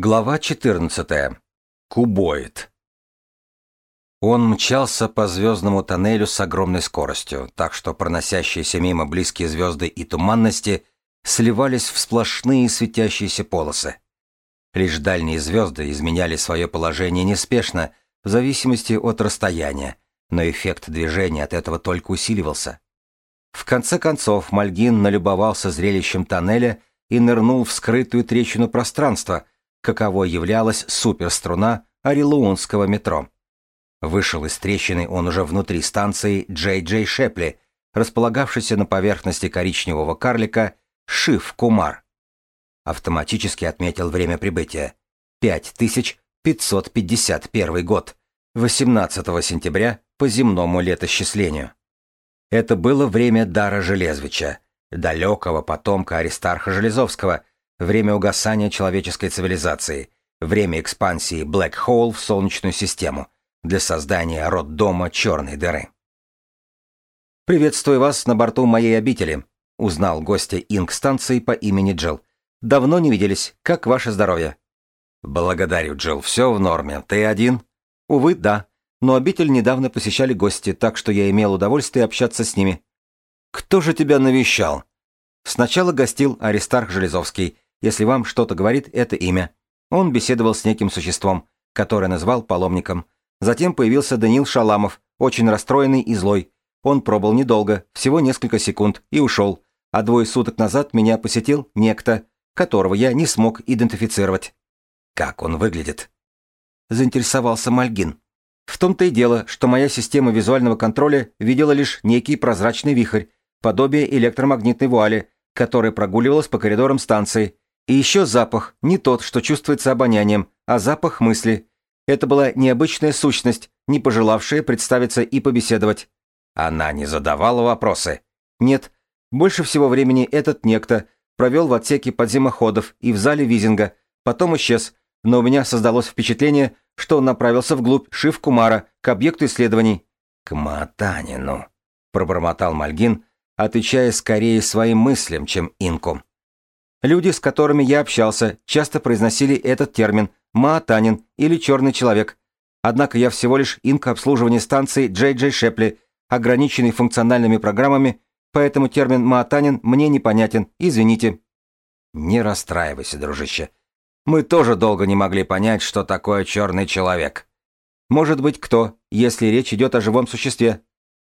Глава 14. Кубоид. Он мчался по звездному тоннелю с огромной скоростью, так что проносящиеся мимо близкие звезды и туманности сливались в сплошные светящиеся полосы. Лишь дальние звезды изменяли свое положение неспешно, в зависимости от расстояния, но эффект движения от этого только усиливался. В конце концов Мальгин налюбовался зрелищем тоннеля и нырнул в скрытую трещину пространства — каковой являлась суперструна Орелуунского метро. Вышел из трещины он уже внутри станции Джей Джей Шепли, располагавшейся на поверхности коричневого карлика Шиф Кумар. Автоматически отметил время прибытия. 5551 год, 18 сентября по земному летосчислению. Это было время Дара Железвича, далекого потомка Аристарха Железовского, время угасания человеческой цивилизации, время экспансии Black Hole в Солнечную систему для создания роддома черной дыры. «Приветствую вас на борту моей обители», — узнал гостя инк-станции по имени Джилл. «Давно не виделись. Как ваше здоровье?» «Благодарю, Джилл. Все в норме. Ты один?» «Увы, да. Но обитель недавно посещали гости, так что я имел удовольствие общаться с ними». «Кто же тебя навещал?» Сначала гостил Аристарх Железовский, если вам что-то говорит это имя. Он беседовал с неким существом, которое назвал паломником. Затем появился Данил Шаламов, очень расстроенный и злой. Он пробыл недолго, всего несколько секунд, и ушел. А двое суток назад меня посетил некто, которого я не смог идентифицировать. Как он выглядит? Заинтересовался Мальгин. В том-то и дело, что моя система визуального контроля видела лишь некий прозрачный вихрь, подобие электромагнитной вуали, которая прогуливалась по коридорам станции, и еще запах, не тот, что чувствуется обонянием, а запах мысли. Это была необычная сущность, не пожелавшая представиться и побеседовать. Она не задавала вопросы. Нет, больше всего времени этот некто провел в отсеке подземоходов и в зале визинга, потом исчез, но у меня создалось впечатление, что он направился вглубь Шив-Кумара, к объекту исследований. «К Матанину», — пробормотал Мальгин, отвечая скорее своим мыслям, чем инкум. Люди, с которыми я общался, часто произносили этот термин «маатанин» или «черный человек». Однако я всего лишь инка обслуживания станции Джей Джей Шепли, ограниченный функциональными программами, поэтому термин «маатанин» мне непонятен, извините. Не расстраивайся, дружище. Мы тоже долго не могли понять, что такое черный человек. Может быть, кто, если речь идет о живом существе.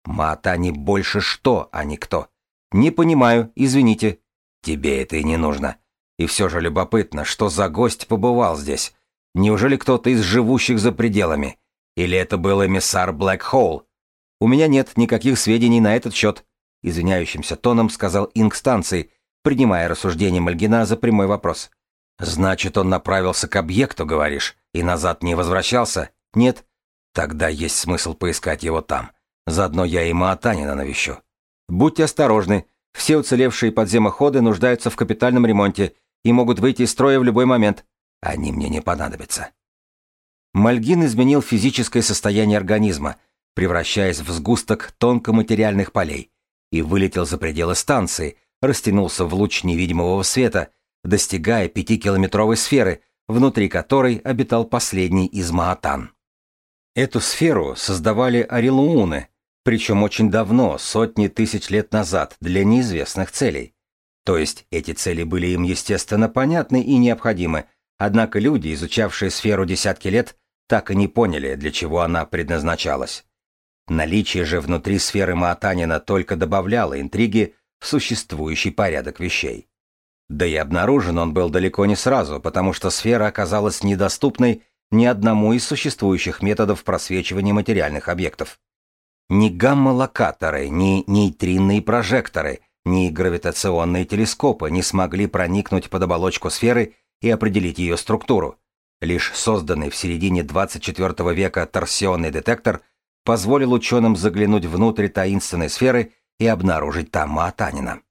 Маатани больше что, а не кто. Не понимаю, извините. Тебе это и не нужно. И все же любопытно, что за гость побывал здесь. Неужели кто-то из живущих за пределами? Или это был эмиссар Блэк Хоул? У меня нет никаких сведений на этот счет, извиняющимся тоном сказал инк станции, принимая рассуждение Мальгина за прямой вопрос. Значит, он направился к объекту, говоришь, и назад не возвращался? Нет? Тогда есть смысл поискать его там. Заодно я и Маатанина навещу. Будьте осторожны, все уцелевшие подземоходы нуждаются в капитальном ремонте и могут выйти из строя в любой момент. Они мне не понадобятся. Мальгин изменил физическое состояние организма, превращаясь в сгусток тонкоматериальных полей, и вылетел за пределы станции, растянулся в луч невидимого света, достигая пятикилометровой сферы, внутри которой обитал последний из Маатан. Эту сферу создавали орелууны, причем очень давно, сотни тысяч лет назад, для неизвестных целей. То есть эти цели были им, естественно, понятны и необходимы, однако люди, изучавшие сферу десятки лет, так и не поняли, для чего она предназначалась. Наличие же внутри сферы Маатанина только добавляло интриги в существующий порядок вещей. Да и обнаружен он был далеко не сразу, потому что сфера оказалась недоступной ни одному из существующих методов просвечивания материальных объектов. Ни гамма-локаторы, ни нейтринные прожекторы, ни гравитационные телескопы не смогли проникнуть под оболочку сферы и определить ее структуру. Лишь созданный в середине 24 века торсионный детектор позволил ученым заглянуть внутрь таинственной сферы и обнаружить там Маатанина.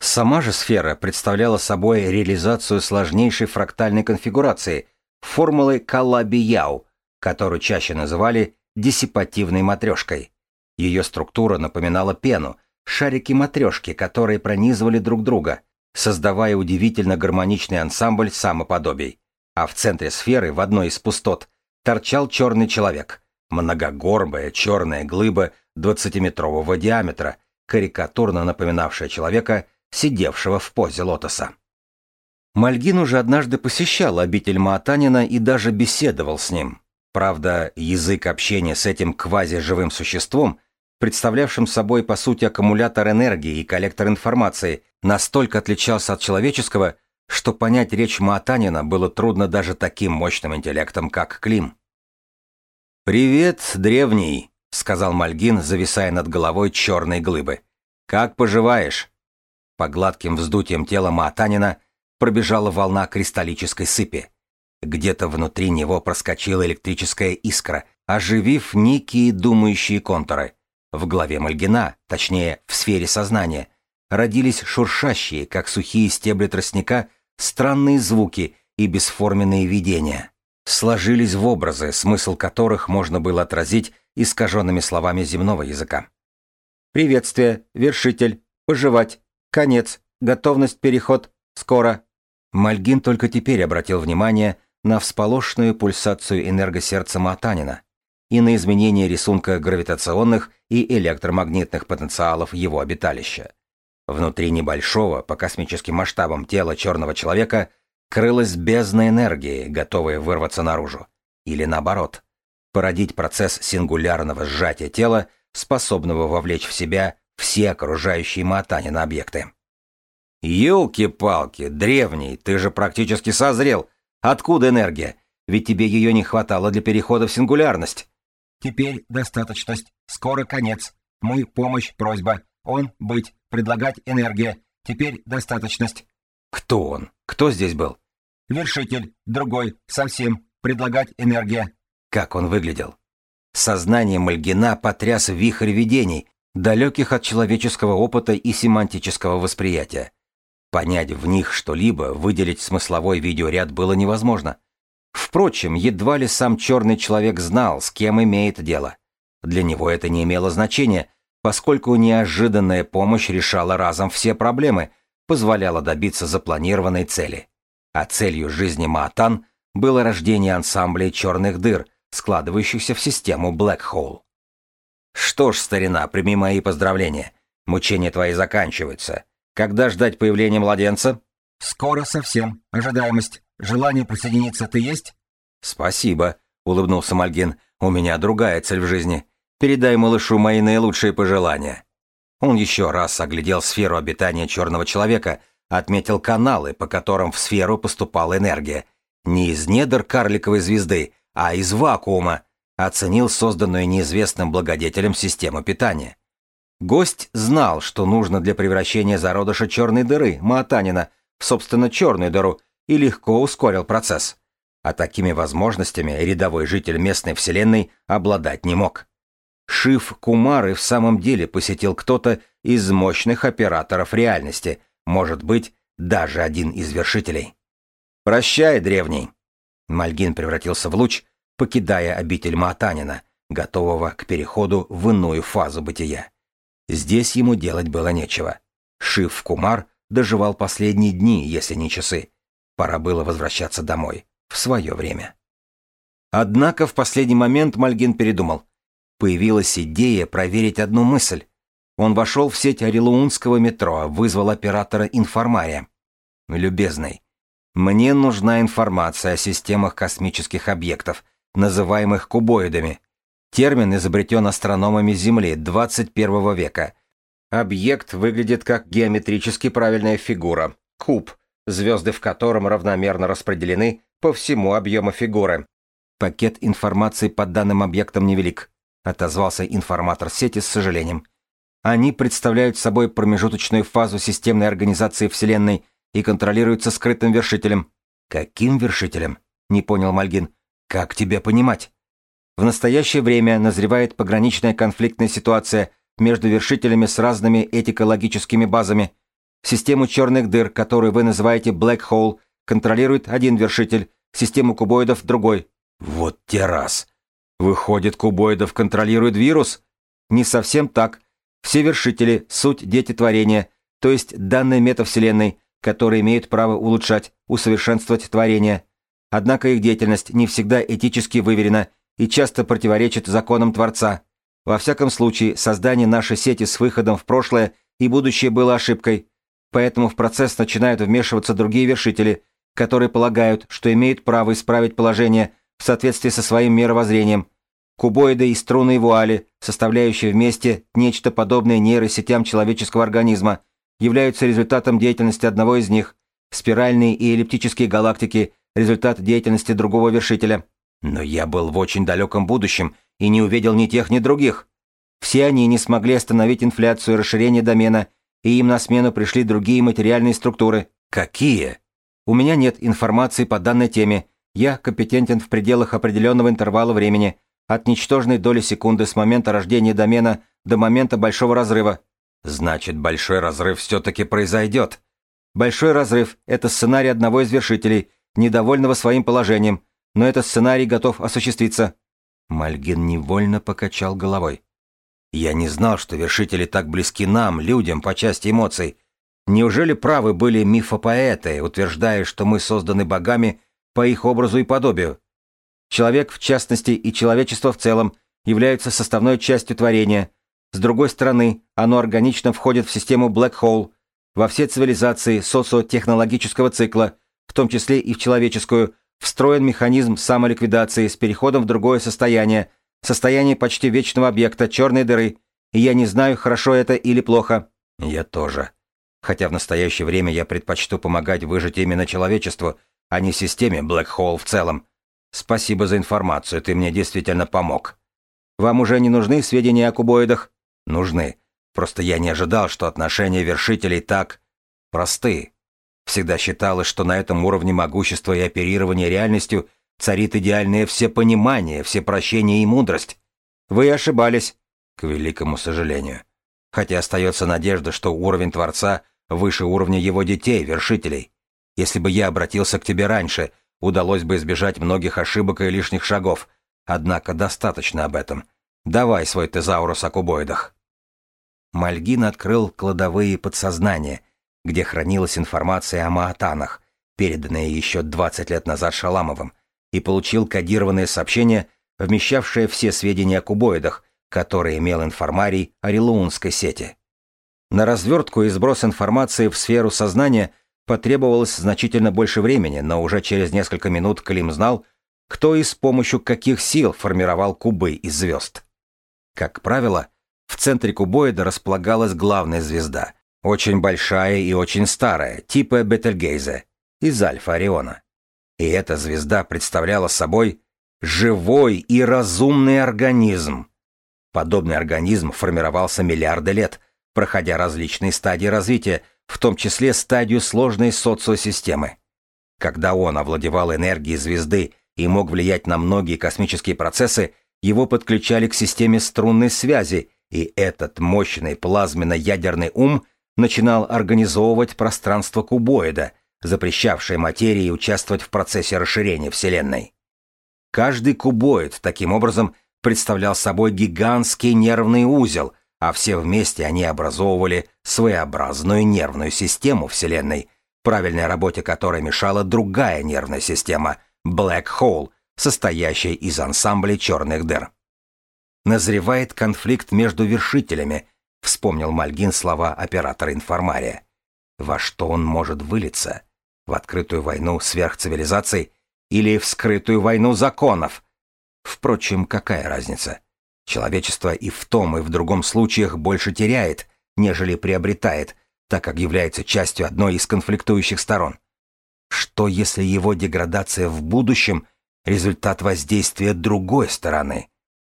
Сама же сфера представляла собой реализацию сложнейшей фрактальной конфигурации, формулы Калаби-Яу, которую чаще называли диссипативной матрешкой. Ее структура напоминала пену, шарики-матрешки, которые пронизывали друг друга, создавая удивительно гармоничный ансамбль самоподобий. а в центре сферы, в одной из пустот, торчал черный человек, многогорбая черная глыба 20-метрового диаметра, карикатурно напоминавшая человека, сидевшего в позе лотоса. Мальгин уже однажды посещал обитель Маатанина и даже беседовал с ним. Правда, язык общения с этим квази-живым существом, представлявшим собой по сути аккумулятор энергии и коллектор информации, настолько отличался от человеческого, что понять речь Маатанина было трудно даже таким мощным интеллектом, как Клим. «Привет, древний», — сказал Мальгин, зависая над головой черной глыбы. «Как поживаешь?» По гладким вздутиям тела Маатанина пробежала волна кристаллической сыпи. Где-то внутри него проскочила электрическая искра, оживив некие думающие контуры. В голове Мальгина, точнее, в сфере сознания, родились шуршащие, как сухие стебли тростника, странные звуки и бесформенные видения. Сложились в образы, смысл которых можно было отразить искаженными словами земного языка. Приветствие, вершитель, пожевать, конец, готовность, переход, скоро. Мальгин только теперь обратил внимание на всполошную пульсацию энергосердца Матанина и на изменение рисунка гравитационных и электромагнитных потенциалов его обиталища. Внутри небольшого, по космическим масштабам тела черного человека, крылась бездна энергии, готовая вырваться наружу. Или наоборот, породить процесс сингулярного сжатия тела, способного вовлечь в себя все окружающие Матанина объекты. «Елки-палки, древний, ты же практически созрел. Откуда энергия? Ведь тебе ее не хватало для перехода в сингулярность». «Теперь достаточность. Скоро конец. Мы, помощь, просьба. Он, быть, предлагать энергия. Теперь достаточность». «Кто он? Кто здесь был?» «Вершитель. Другой. Совсем. Предлагать энергия». Как он выглядел? Сознание Мальгина потряс вихрь видений, далеких от человеческого опыта и семантического восприятия. Понять в них что-либо, выделить смысловой видеоряд было невозможно. Впрочем, едва ли сам черный человек знал, с кем имеет дело. Для него это не имело значения, поскольку неожиданная помощь решала разом все проблемы, позволяла добиться запланированной цели. А целью жизни Маатан было рождение ансамблей черных дыр, складывающихся в систему Black Hole. Что ж, старина, прими мои поздравления. Мучения твои заканчиваются. Когда ждать появления младенца? Скоро совсем. Ожидаемость. Желание присоединиться ты есть? Спасибо, улыбнулся Мальгин. У меня другая цель в жизни. Передай малышу мои наилучшие пожелания. Он еще раз оглядел сферу обитания черного человека, отметил каналы, по которым в сферу поступала энергия. Не из недр карликовой звезды, а из вакуума. Оценил созданную неизвестным благодетелем систему питания. Гость знал, что нужно для превращения зародыша черной дыры, Маатанина, в собственно черную дыру, и легко ускорил процесс. А такими возможностями рядовой житель местной вселенной обладать не мог. Шиф Кумары в самом деле посетил кто-то из мощных операторов реальности, может быть, даже один из вершителей. «Прощай, древний!» Мальгин превратился в луч, покидая обитель Маатанина, готового к переходу в иную фазу бытия. Здесь ему делать было нечего. Шиф Кумар доживал последние дни, если не часы. Пора было возвращаться домой, в свое время. Однако в последний момент Мальгин передумал. Появилась идея проверить одну мысль. Он вошел в сеть Орелуунского метро, вызвал оператора информария. «Любезный, мне нужна информация о системах космических объектов, называемых кубоидами. Термин изобретен астрономами Земли 21 века. Объект выглядит как геометрически правильная фигура, куб, звезды в котором равномерно распределены по всему объему фигуры. Пакет информации по данным объектам невелик, отозвался информатор сети с сожалением. Они представляют собой промежуточную фазу системной организации Вселенной и контролируются скрытым вершителем. Каким вершителем? Не понял Мальгин. Как тебя понимать? В настоящее время назревает пограничная конфликтная ситуация между вершителями с разными этикологическими базами. Систему черных дыр, которую вы называете Black Hole, контролирует один вершитель, систему кубоидов – другой. Вот те раз. Выходит, кубоидов контролирует вирус? Не совсем так. Все вершители – суть дети творения, то есть данные метавселенной, которые имеют право улучшать, усовершенствовать творение. Однако их деятельность не всегда этически выверена и часто противоречит законам Творца. Во всяком случае, создание нашей сети с выходом в прошлое и будущее было ошибкой, поэтому в процесс начинают вмешиваться другие вершители, которые полагают, что имеют право исправить положение в соответствии со своим мировоззрением. Кубоиды и струны вуали, составляющие вместе нечто подобное нейросетям человеческого организма, являются результатом деятельности одного из них. Спиральные и эллиптические галактики – результат деятельности другого вершителя. Но я был в очень далеком будущем и не увидел ни тех, ни других. Все они не смогли остановить инфляцию и расширение домена, и им на смену пришли другие материальные структуры. Какие? У меня нет информации по данной теме. Я компетентен в пределах определенного интервала времени, от ничтожной доли секунды с момента рождения домена до момента большого разрыва. Значит, большой разрыв все-таки произойдет. Большой разрыв – это сценарий одного из вершителей, недовольного своим положением, но этот сценарий готов осуществиться. Мальгин невольно покачал головой. Я не знал, что вершители так близки нам, людям, по части эмоций. Неужели правы были мифопоэты, утверждая, что мы созданы богами по их образу и подобию? Человек, в частности, и человечество в целом, являются составной частью творения. С другой стороны, оно органично входит в систему Black Hole, во все цивилизации социотехнологического цикла, в том числе и в человеческую, встроен механизм самоликвидации с переходом в другое состояние, состояние почти вечного объекта, черной дыры, и я не знаю, хорошо это или плохо. Я тоже. Хотя в настоящее время я предпочту помогать выжить именно человечеству, а не системе Black Hole в целом. Спасибо за информацию, ты мне действительно помог. Вам уже не нужны сведения о кубоидах? Нужны. Просто я не ожидал, что отношения вершителей так просты. Всегда считалось, что на этом уровне могущества и оперирования реальностью царит идеальное всепонимание, всепрощение и мудрость. Вы ошибались, к великому сожалению. Хотя остается надежда, что уровень Творца выше уровня его детей, вершителей. Если бы я обратился к тебе раньше, удалось бы избежать многих ошибок и лишних шагов. Однако достаточно об этом. Давай свой тезаурус о кубоидах. Мальгин открыл кладовые подсознания, где хранилась информация о маатанах, переданная еще 20 лет назад Шаламовым, и получил кодированное сообщение, вмещавшее все сведения о кубоидах, которые имел информарий Орелуунской сети. На развертку и сброс информации в сферу сознания потребовалось значительно больше времени, но уже через несколько минут Клим знал, кто и с помощью каких сил формировал кубы из звезд. Как правило, в центре кубоида располагалась главная звезда, очень большая и очень старая, типа Бетельгейзе, из Альфа Ориона. И эта звезда представляла собой живой и разумный организм. Подобный организм формировался миллиарды лет, проходя различные стадии развития, в том числе стадию сложной социосистемы. Когда он овладевал энергией звезды и мог влиять на многие космические процессы, его подключали к системе струнной связи, и этот мощный плазменно-ядерный ум – начинал организовывать пространство кубоида, запрещавшее материи участвовать в процессе расширения Вселенной. Каждый кубоид, таким образом, представлял собой гигантский нервный узел, а все вместе они образовывали своеобразную нервную систему Вселенной, правильной работе которой мешала другая нервная система – Black Hole, состоящая из ансамбля черных дыр. Назревает конфликт между вершителями – Вспомнил Мальгин слова оператора информария. Во что он может вылиться? В открытую войну сверхцивилизаций или в скрытую войну законов? Впрочем, какая разница? Человечество и в том, и в другом случаях больше теряет, нежели приобретает, так как является частью одной из конфликтующих сторон. Что если его деградация в будущем – результат воздействия другой стороны?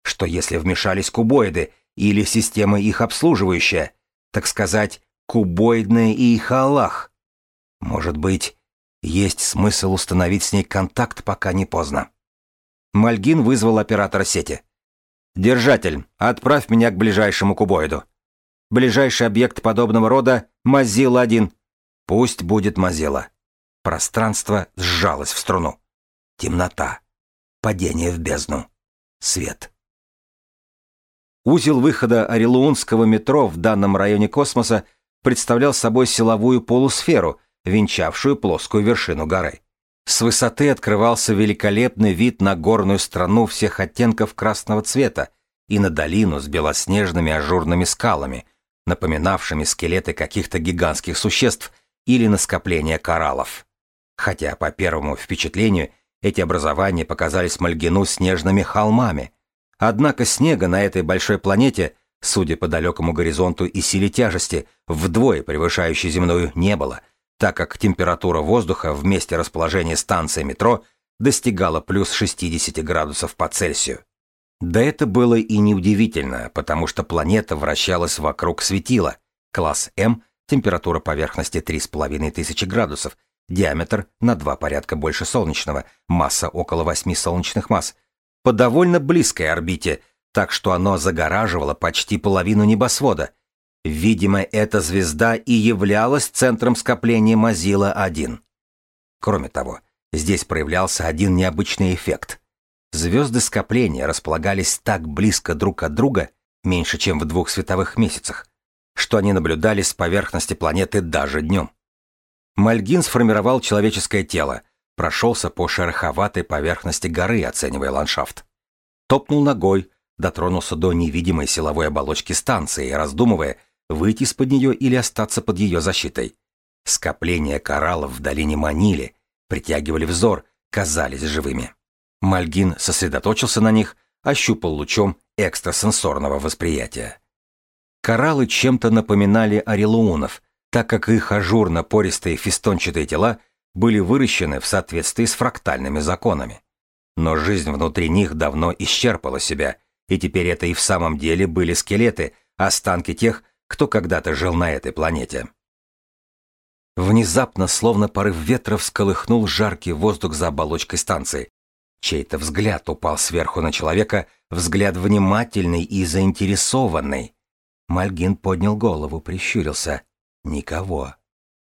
Что если вмешались кубоиды или система их обслуживающая, так сказать, кубоидная и их Аллах. Может быть, есть смысл установить с ней контакт, пока не поздно. Мальгин вызвал оператора сети. «Держатель, отправь меня к ближайшему кубоиду. Ближайший объект подобного рода — Мазила-1. Пусть будет Мазила». Пространство сжалось в струну. Темнота. Падение в бездну. Свет. Узел выхода Орелуунского метро в данном районе космоса представлял собой силовую полусферу, венчавшую плоскую вершину горы. С высоты открывался великолепный вид на горную страну всех оттенков красного цвета и на долину с белоснежными ажурными скалами, напоминавшими скелеты каких-то гигантских существ или на скопление кораллов. Хотя, по первому впечатлению, эти образования показались Мальгину снежными холмами. Однако снега на этой большой планете, судя по далекому горизонту и силе тяжести, вдвое превышающей земную, не было, так как температура воздуха в месте расположения станции метро достигала плюс 60 градусов по Цельсию. Да это было и неудивительно, потому что планета вращалась вокруг светила, класс М, температура поверхности 3500 градусов, диаметр на два порядка больше солнечного, масса около 8 солнечных масс, по довольно близкой орбите, так что оно загораживало почти половину небосвода. Видимо, эта звезда и являлась центром скопления Мазила-1. Кроме того, здесь проявлялся один необычный эффект. Звезды скопления располагались так близко друг от друга, меньше чем в двух световых месяцах, что они наблюдались с поверхности планеты даже днем. Мальгин сформировал человеческое тело, прошелся по шероховатой поверхности горы, оценивая ландшафт. Топнул ногой, дотронулся до невидимой силовой оболочки станции, раздумывая, выйти из-под нее или остаться под ее защитой. Скопления кораллов в долине манили, притягивали взор, казались живыми. Мальгин сосредоточился на них, ощупал лучом экстрасенсорного восприятия. Кораллы чем-то напоминали орелуунов, так как их ажурно-пористые фистончатые тела были выращены в соответствии с фрактальными законами. Но жизнь внутри них давно исчерпала себя, и теперь это и в самом деле были скелеты, останки тех, кто когда-то жил на этой планете. Внезапно, словно порыв ветра, всколыхнул жаркий воздух за оболочкой станции. Чей-то взгляд упал сверху на человека, взгляд внимательный и заинтересованный. Мальгин поднял голову, прищурился. Никого.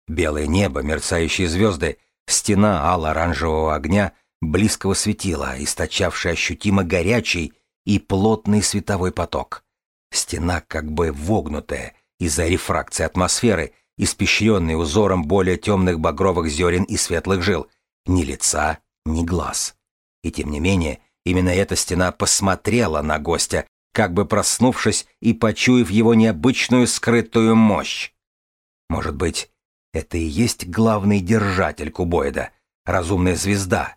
Белое небо, мерцающие звезды, стена алло-оранжевого огня, близкого светила, источавшая ощутимо горячий и плотный световой поток. Стена как бы вогнутая из-за рефракции атмосферы, испещренной узором более темных багровых зерен и светлых жил. Ни лица, ни глаз. И тем не менее, именно эта стена посмотрела на гостя, как бы проснувшись и почуяв его необычную скрытую мощь. Может быть, это и есть главный держатель кубоида, разумная звезда.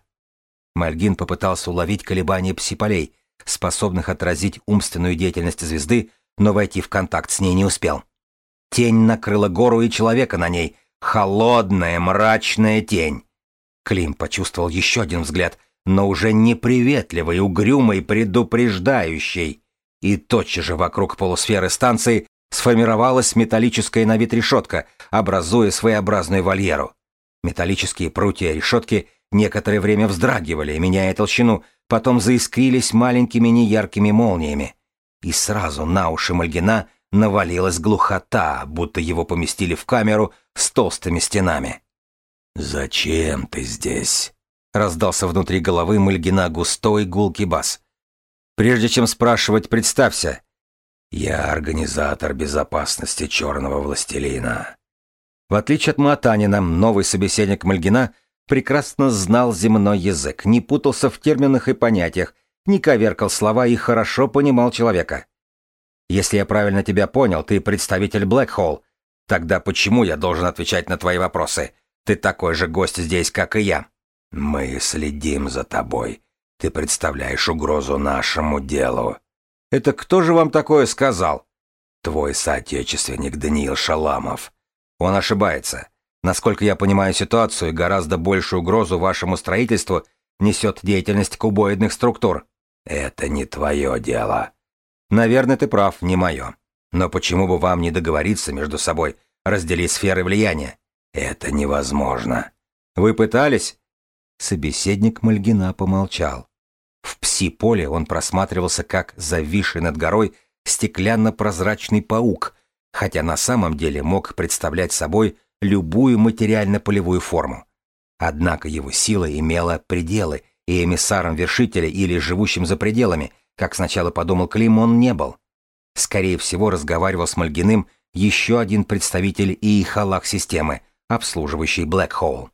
Мальгин попытался уловить колебания псиполей, способных отразить умственную деятельность звезды, но войти в контакт с ней не успел. Тень накрыла гору и человека на ней, холодная, мрачная тень. Клим почувствовал еще один взгляд, но уже неприветливый, угрюмый, предупреждающий. И тотчас же вокруг полусферы станции сформировалась металлическая на вид решетка, образуя своеобразную вольеру. Металлические прутья решетки некоторое время вздрагивали, меняя толщину, потом заискрились маленькими неяркими молниями. И сразу на уши Мальгина навалилась глухота, будто его поместили в камеру с толстыми стенами. «Зачем ты здесь?» — раздался внутри головы Мальгина густой гулкий бас. «Прежде чем спрашивать, представься», я организатор безопасности Черного Властелина. В отличие от Матанина, новый собеседник Мальгина прекрасно знал земной язык, не путался в терминах и понятиях, не коверкал слова и хорошо понимал человека. Если я правильно тебя понял, ты представитель Блэкхолл. Тогда почему я должен отвечать на твои вопросы? Ты такой же гость здесь, как и я. Мы следим за тобой. Ты представляешь угрозу нашему делу. Это кто же вам такое сказал? Твой соотечественник Даниил Шаламов. Он ошибается. Насколько я понимаю ситуацию, гораздо большую угрозу вашему строительству несет деятельность кубоидных структур. Это не твое дело. Наверное, ты прав, не мое. Но почему бы вам не договориться между собой, разделить сферы влияния? Это невозможно. Вы пытались? Собеседник Мальгина помолчал. В пси-поле он просматривался как зависший над горой стеклянно-прозрачный паук, хотя на самом деле мог представлять собой любую материально-полевую форму. Однако его сила имела пределы, и эмиссаром вершителя или живущим за пределами, как сначала подумал Клим, он не был. Скорее всего, разговаривал с Мальгиным еще один представитель ИИХалах системы, обслуживающий Блэк Хоул.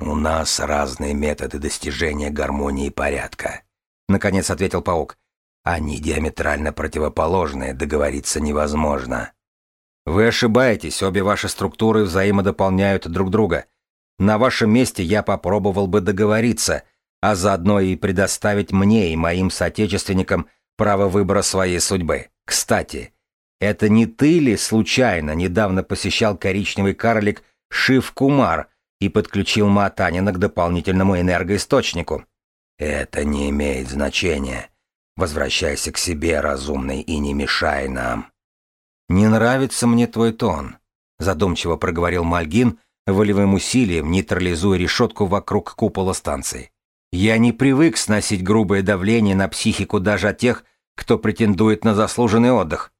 У нас разные методы достижения гармонии и порядка, наконец ответил паук. Они диаметрально противоположные, договориться невозможно. Вы ошибаетесь, обе ваши структуры взаимодополняют друг друга. На вашем месте я попробовал бы договориться, а заодно и предоставить мне и моим соотечественникам право выбора своей судьбы. Кстати, это не ты ли случайно недавно посещал коричневый карлик Шив Кумар и подключил Матанина к дополнительному энергоисточнику? Это не имеет значения. Возвращайся к себе, разумный, и не мешай нам. Не нравится мне твой тон, задумчиво проговорил Мальгин, волевым усилием нейтрализуя решетку вокруг купола станции. Я не привык сносить грубое давление на психику даже от тех, кто претендует на заслуженный отдых.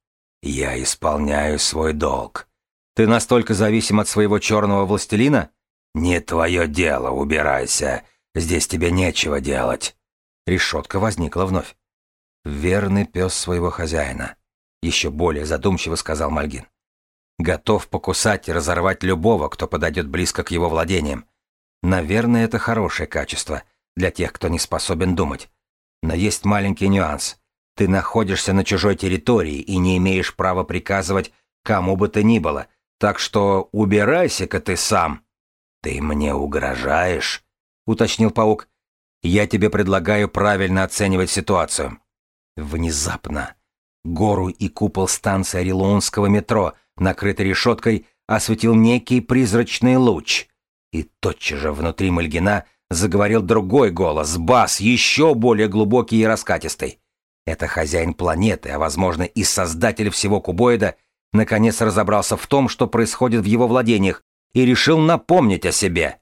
Я исполняю свой долг. Ты настолько зависим от своего черного властелина? Не твое дело, убирайся. Здесь тебе нечего делать. Решетка возникла вновь. Верный пес своего хозяина. Еще более задумчиво сказал Мальгин. Готов покусать и разорвать любого, кто подойдет близко к его владениям. Наверное, это хорошее качество для тех, кто не способен думать. Но есть маленький нюанс. Ты находишься на чужой территории и не имеешь права приказывать кому бы то ни было, так что убирайся-ка ты сам. Ты мне угрожаешь? уточнил паук. Я тебе предлагаю правильно оценивать ситуацию. Внезапно гору и купол станции Орелонского метро, накрытый решеткой, осветил некий призрачный луч. И тотчас же внутри Мальгина заговорил другой голос, бас, еще более глубокий и раскатистый. Это хозяин планеты, а возможно и создатель всего кубоида, наконец разобрался в том, что происходит в его владениях, и решил напомнить о себе.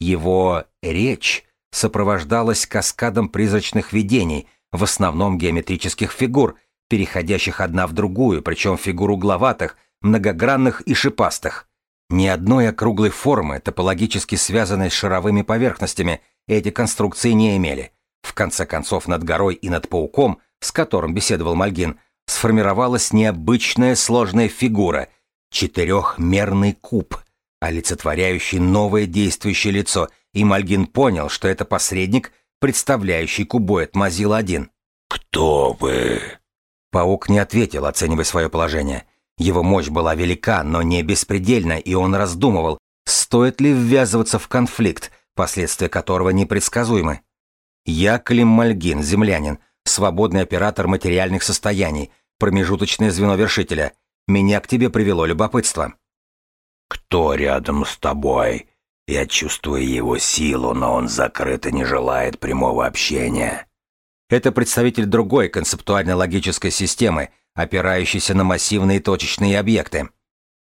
Его речь сопровождалась каскадом призрачных видений, в основном геометрических фигур, переходящих одна в другую, причем фигур угловатых, многогранных и шипастых. Ни одной округлой формы, топологически связанной с шаровыми поверхностями, эти конструкции не имели. В конце концов, над горой и над пауком – с которым беседовал Мальгин, сформировалась необычная сложная фигура — четырехмерный куб, олицетворяющий новое действующее лицо, и Мальгин понял, что это посредник, представляющий кубоид Мазила-1. «Кто вы?» Паук не ответил, оценивая свое положение. Его мощь была велика, но не беспредельна, и он раздумывал, стоит ли ввязываться в конфликт, последствия которого непредсказуемы. «Я Клим Мальгин, землянин», свободный оператор материальных состояний, промежуточное звено вершителя. Меня к тебе привело любопытство. Кто рядом с тобой? Я чувствую его силу, но он закрыт и не желает прямого общения. Это представитель другой концептуально-логической системы, опирающейся на массивные точечные объекты.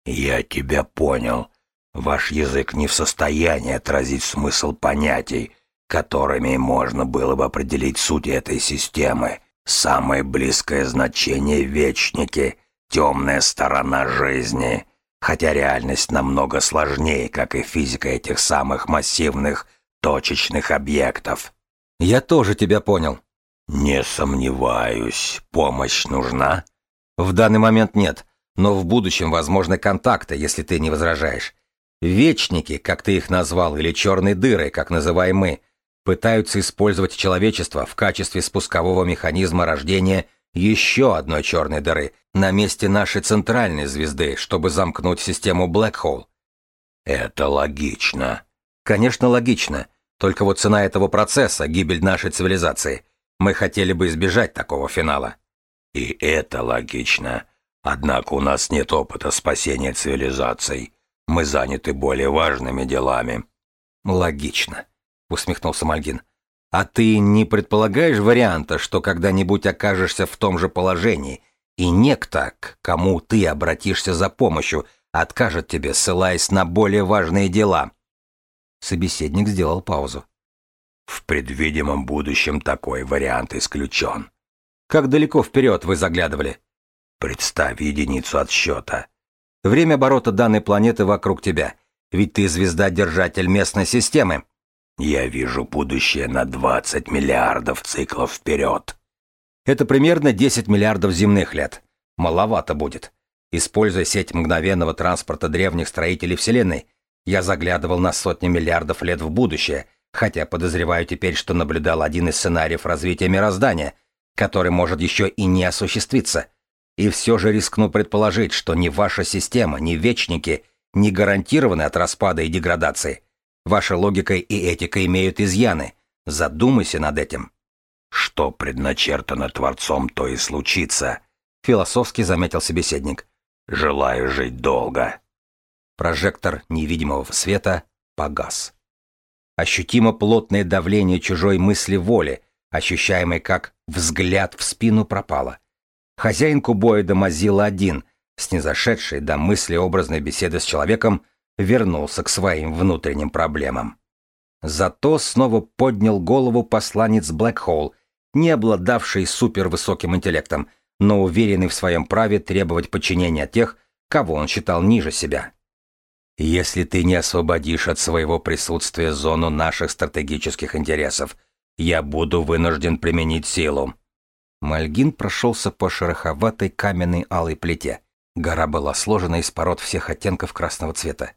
Я тебя понял. Ваш язык не в состоянии отразить смысл понятий, которыми можно было бы определить суть этой системы. Самое близкое значение — вечники, темная сторона жизни, хотя реальность намного сложнее, как и физика этих самых массивных точечных объектов. Я тоже тебя понял. Не сомневаюсь. Помощь нужна? В данный момент нет, но в будущем возможны контакты, если ты не возражаешь. Вечники, как ты их назвал, или черные дыры, как называем мы, пытаются использовать человечество в качестве спускового механизма рождения еще одной черной дыры на месте нашей центральной звезды, чтобы замкнуть систему Hole. Это логично. Конечно, логично. Только вот цена этого процесса — гибель нашей цивилизации. Мы хотели бы избежать такого финала. И это логично. Однако у нас нет опыта спасения цивилизаций. Мы заняты более важными делами. Логично. — усмехнулся Мальгин. «А ты не предполагаешь варианта, что когда-нибудь окажешься в том же положении, и некто, к кому ты обратишься за помощью, откажет тебе, ссылаясь на более важные дела?» Собеседник сделал паузу. «В предвидимом будущем такой вариант исключен». «Как далеко вперед вы заглядывали?» «Представь единицу отсчета». «Время оборота данной планеты вокруг тебя, ведь ты звезда-держатель местной системы». Я вижу будущее на 20 миллиардов циклов вперед. Это примерно 10 миллиардов земных лет. Маловато будет. Используя сеть мгновенного транспорта древних строителей Вселенной, Я заглядывал на сотни миллиардов лет в будущее, хотя подозреваю теперь, что наблюдал один из сценариев развития мироздания, который может еще и не осуществиться. И все же рискну предположить, что ни ваша система, ни вечники не гарантированы от распада и деградации. Ваша логика и этика имеют изъяны. Задумайся над этим. Что предначертано Творцом, то и случится, философски заметил собеседник. Желаю жить долго. Прожектор невидимого света погас. Ощутимо плотное давление чужой мысли воли, ощущаемое как взгляд в спину, пропало. Хозяин кубоида Мазила один, снизошедший до мысли образной беседы с человеком, вернулся к своим внутренним проблемам. Зато снова поднял голову посланец Блэкхолл, не обладавший супервысоким интеллектом, но уверенный в своем праве требовать подчинения тех, кого он считал ниже себя. Если ты не освободишь от своего присутствия зону наших стратегических интересов, я буду вынужден применить силу. Мальгин прошелся по шероховатой каменной алой плите. Гора была сложена из пород всех оттенков красного цвета.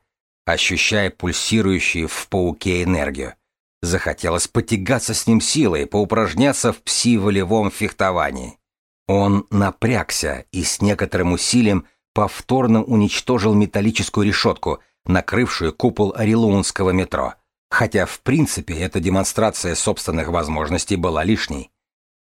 Ощущая пульсирующую в пауке энергию. Захотелось потягаться с ним силой, поупражняться в пси-волевом фехтовании. Он напрягся и с некоторым усилием повторно уничтожил металлическую решетку — накрывшую купол Орелунского метро, хотя в принципе эта демонстрация собственных возможностей была лишней.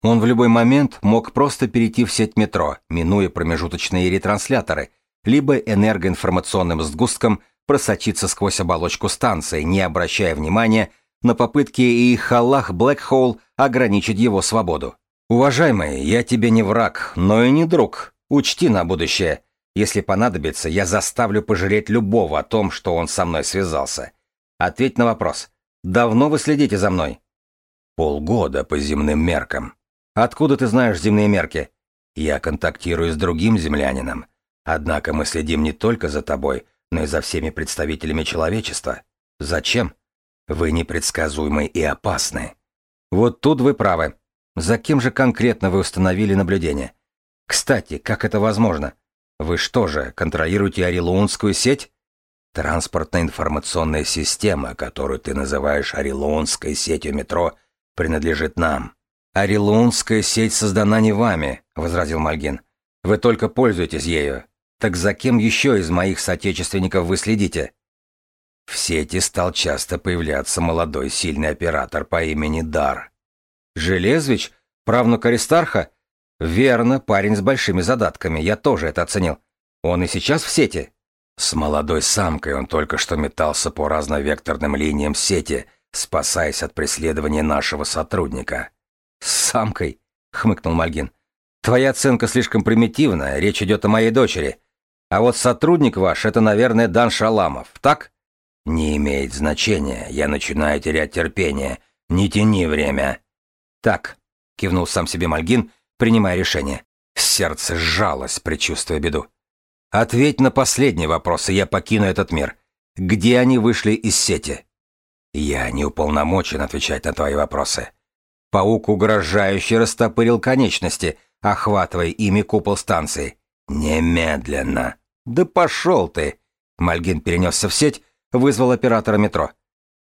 Он в любой момент мог просто перейти в сеть метро, минуя промежуточные ретрансляторы, либо энергоинформационным сгустком просочиться сквозь оболочку станции, не обращая внимания на попытки и халах Блэкхолл ограничить его свободу. «Уважаемый, я тебе не враг, но и не друг. Учти на будущее, если понадобится, я заставлю пожалеть любого о том, что он со мной связался. Ответь на вопрос. Давно вы следите за мной? Полгода по земным меркам. Откуда ты знаешь земные мерки? Я контактирую с другим землянином. Однако мы следим не только за тобой, но и за всеми представителями человечества. Зачем? Вы непредсказуемы и опасны. Вот тут вы правы. За кем же конкретно вы установили наблюдение? Кстати, как это возможно? Вы что же, контролируете Орелонскую сеть? Транспортная информационная система, которую ты называешь Орелонской сетью метро, принадлежит нам. Орелонская сеть создана не вами, возразил Мальгин. Вы только пользуетесь ею. Так за кем еще из моих соотечественников вы следите? В сети стал часто появляться молодой сильный оператор по имени Дар. Железвич? Правнук Аристарха? Верно, парень с большими задатками, я тоже это оценил. Он и сейчас в сети. С молодой самкой он только что метался по разновекторным линиям сети, спасаясь от преследования нашего сотрудника. С самкой? хмыкнул Мальгин. Твоя оценка слишком примитивная, речь идет о моей дочери. А вот сотрудник ваш — это, наверное, Дан Шаламов, так? Не имеет значения, я начинаю терять терпение. Не тяни время. Так, кивнул сам себе Мальгин принимая решение. Сердце сжалось, предчувствуя беду. Ответь на последний вопрос, и я покину этот мир. Где они вышли из сети? Я не уполномочен отвечать на твои вопросы. Паук угрожающе растопырил конечности, охватывая ими купол станции. Немедленно. Да пошел ты! Мальгин перенесся в сеть, вызвал оператора метро.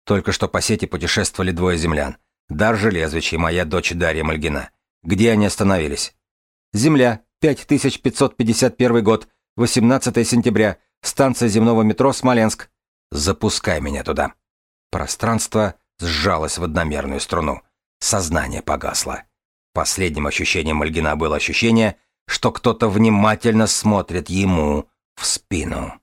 Только что по сети путешествовали двое землян. Дар Железвич и моя дочь Дарья Мальгина. Где они остановились? Земля, 5551 год, 18 сентября, станция земного метро Смоленск. Запускай меня туда. Пространство сжалось в одномерную струну. Сознание погасло. Последним ощущением Мальгина было ощущение, что кто-то внимательно смотрит ему в спину.